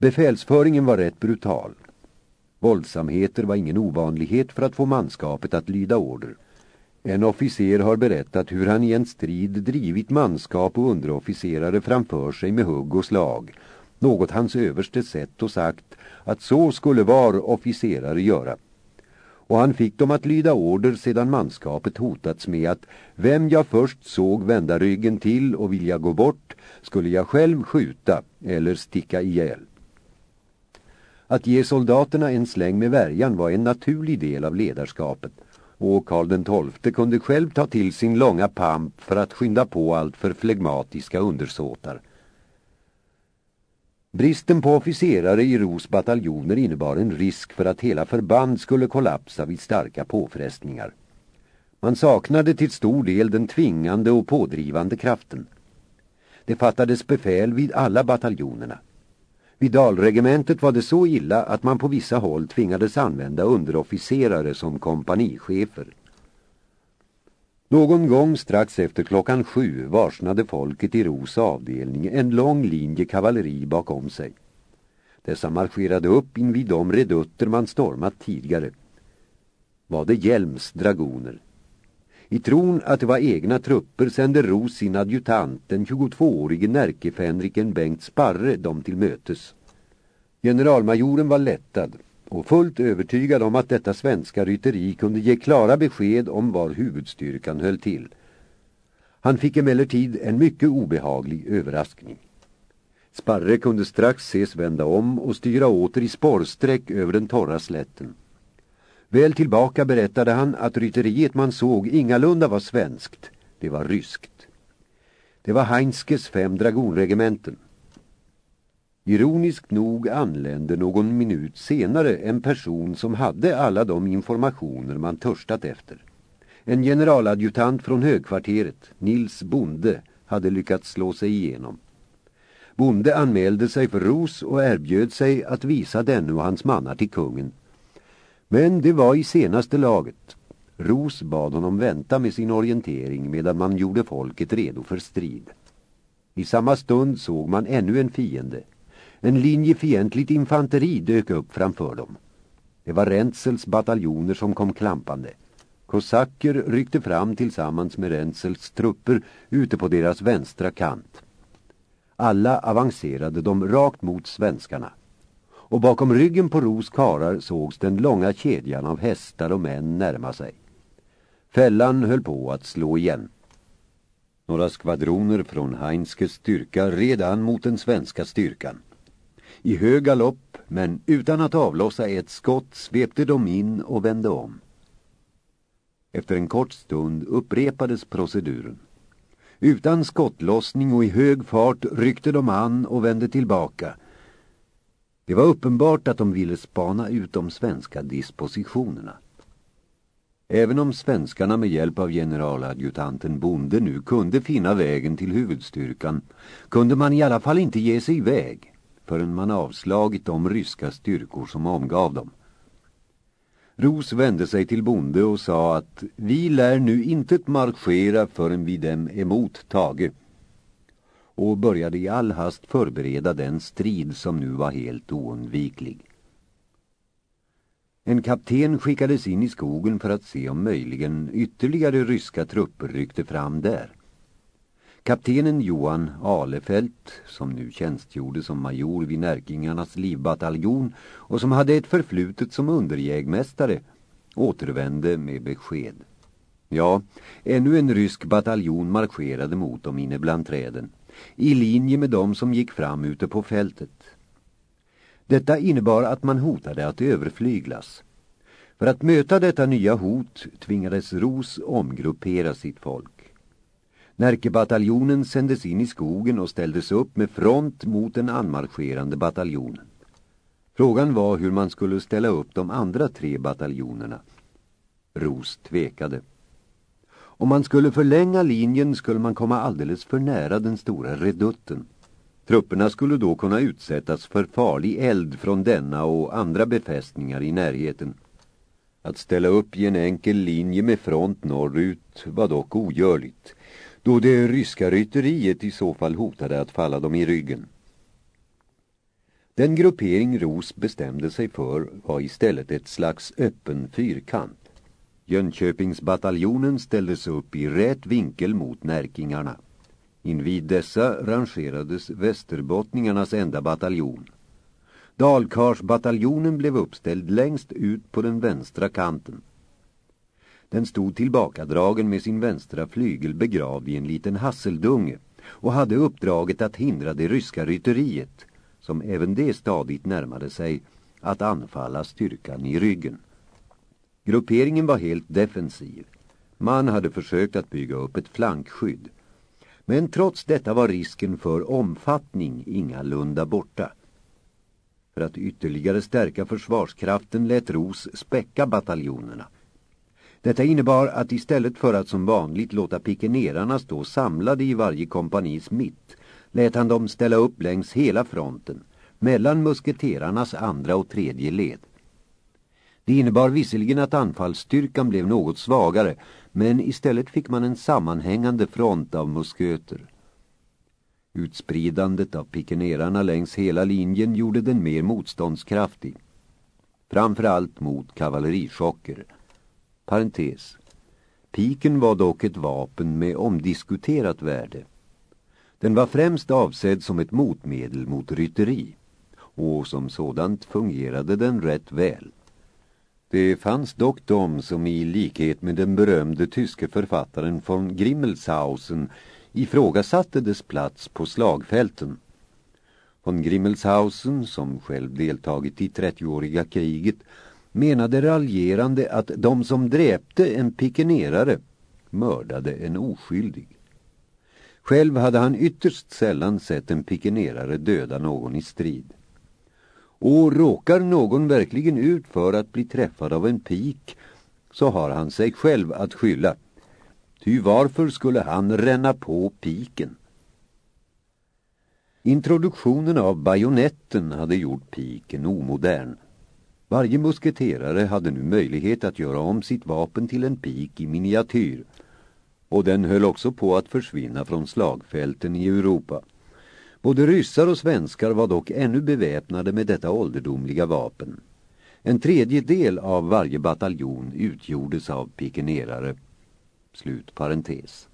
Befälsföringen var rätt brutal. Våldsamheter var ingen ovanlighet för att få manskapet att lyda order. En officer har berättat hur han i en strid drivit manskap och underofficerare framför sig med hugg och slag. Något hans överste sett och sagt att så skulle var officerare göra. Och han fick dem att lyda order sedan manskapet hotats med att vem jag först såg vända ryggen till och vilja gå bort skulle jag själv skjuta eller sticka ihjäl. Att ge soldaterna en släng med värjan var en naturlig del av ledarskapet och Karl XII kunde själv ta till sin långa pamp för att skynda på allt för flegmatiska undersåtar. Bristen på officerare i Ros bataljoner innebar en risk för att hela förband skulle kollapsa vid starka påfrestningar. Man saknade till stor del den tvingande och pådrivande kraften. Det fattades befäl vid alla bataljonerna. Vid dalregementet var det så illa att man på vissa håll tvingades använda underofficerare som kompanichefer. Någon gång strax efter klockan sju varsnade folket i Ros avdelning en lång linje kavalleri bakom sig. Dessa marscherade upp invid de redutter man stormat tidigare. Var det Hjelms dragoner? I tron att det var egna trupper sände Ros sin adjutant, den 22-årige närkefänriken Bengt Sparre, dem till mötes. Generalmajoren var lättad och fullt övertygad om att detta svenska rytteri kunde ge klara besked om var huvudstyrkan höll till. Han fick emellertid en mycket obehaglig överraskning. Sparre kunde strax ses vända om och styra åter i spårsträck över den torra slätten. Väl tillbaka berättade han att rytteriet man såg ingalunda var svenskt, det var ryskt. Det var Heinskes fem dragonregementen. Ironiskt nog anlände någon minut senare en person som hade alla de informationer man törstat efter. En generaladjutant från högkvarteret, Nils Bonde, hade lyckats slå sig igenom. Bonde anmälde sig för Ros och erbjöd sig att visa denne och hans mannar till kungen. Men det var i senaste laget. Ros bad honom vänta med sin orientering medan man gjorde folket redo för strid. I samma stund såg man ännu en fiende. En linje fientligt infanteri dök upp framför dem. Det var Rentzels bataljoner som kom klampande. Kosacker ryckte fram tillsammans med Rentzels trupper ute på deras vänstra kant. Alla avancerade de rakt mot svenskarna och bakom ryggen på Ros karar sågs den långa kedjan av hästar och män närma sig. Fällan höll på att slå igen. Några skvadroner från Heinskes styrka redan mot den svenska styrkan. I hög galopp, men utan att avlossa ett skott svepte de in och vände om. Efter en kort stund upprepades proceduren. Utan skottlossning och i hög fart ryckte de an och vände tillbaka- det var uppenbart att de ville spana ut de svenska dispositionerna. Även om svenskarna med hjälp av generaladjutanten Bonde nu kunde finna vägen till huvudstyrkan kunde man i alla fall inte ge sig iväg förrän man avslagit de ryska styrkor som omgav dem. Ros vände sig till Bonde och sa att vi lär nu inte marschera förrän vi dem emot Tage och började i all hast förbereda den strid som nu var helt oundviklig. En kapten skickades in i skogen för att se om möjligen ytterligare ryska trupper ryckte fram där. Kaptenen Johan Alefelt, som nu tjänstgjorde som major vid Närkingarnas livbataljon och som hade ett förflutet som underjägmästare, återvände med besked. Ja, ännu en rysk bataljon marscherade mot dem inne bland träden i linje med dem som gick fram ute på fältet. Detta innebar att man hotade att överflyglas. För att möta detta nya hot tvingades Ros omgruppera sitt folk. Närkebataljonen sändes in i skogen och ställdes upp med front mot den anmarscherande bataljonen. Frågan var hur man skulle ställa upp de andra tre bataljonerna. Ros tvekade. Om man skulle förlänga linjen skulle man komma alldeles för nära den stora redutten. Trupperna skulle då kunna utsättas för farlig eld från denna och andra befästningar i närheten. Att ställa upp i en enkel linje med front norrut var dock ogörligt, då det ryska rytteriet i så fall hotade att falla dem i ryggen. Den gruppering Ros bestämde sig för var istället ett slags öppen fyrkant. Jönköpingsbataljonen ställdes upp i rät vinkel mot närkingarna. Invid dessa rangerades västerbottningarnas enda bataljon. Dalkarsbataljonen blev uppställd längst ut på den vänstra kanten. Den stod tillbakadragen med sin vänstra flygel begravd i en liten hasseldunge och hade uppdraget att hindra det ryska rytteriet, som även det stadigt närmade sig, att anfalla styrkan i ryggen. Grupperingen var helt defensiv. Man hade försökt att bygga upp ett flankskydd. Men trots detta var risken för omfattning ingalunda borta. För att ytterligare stärka försvarskraften lät Ros späcka bataljonerna. Detta innebar att istället för att som vanligt låta pikenerarna stå samlade i varje kompanis mitt lät han dem ställa upp längs hela fronten, mellan musketerarnas andra och tredje led. Det innebar visserligen att anfallsstyrkan blev något svagare, men istället fick man en sammanhängande front av musköter. Utspridandet av pikenerarna längs hela linjen gjorde den mer motståndskraftig. Framförallt mot kavallerichocker. Parentes. Piken var dock ett vapen med omdiskuterat värde. Den var främst avsedd som ett motmedel mot rytteri och som sådant fungerade den rätt väl. Det fanns dock de som i likhet med den berömde tyske författaren von Grimmelshausen ifrågasatte dess plats på slagfälten. Von Grimmelshausen, som själv deltagit i 30-åriga kriget, menade raljerande att de som dräpte en pikenerare mördade en oskyldig. Själv hade han ytterst sällan sett en pikenerare döda någon i strid. Och råkar någon verkligen ut för att bli träffad av en pik så har han sig själv att skylla. Ty varför skulle han ränna på piken? Introduktionen av bajonetten hade gjort piken omodern. Varje musketerare hade nu möjlighet att göra om sitt vapen till en pik i miniatyr. Och den höll också på att försvinna från slagfälten i Europa. Både ryssar och svenskar var dock ännu beväpnade med detta ålderdomliga vapen. En tredjedel av varje bataljon utgjordes av pikenerare. Slut parentes.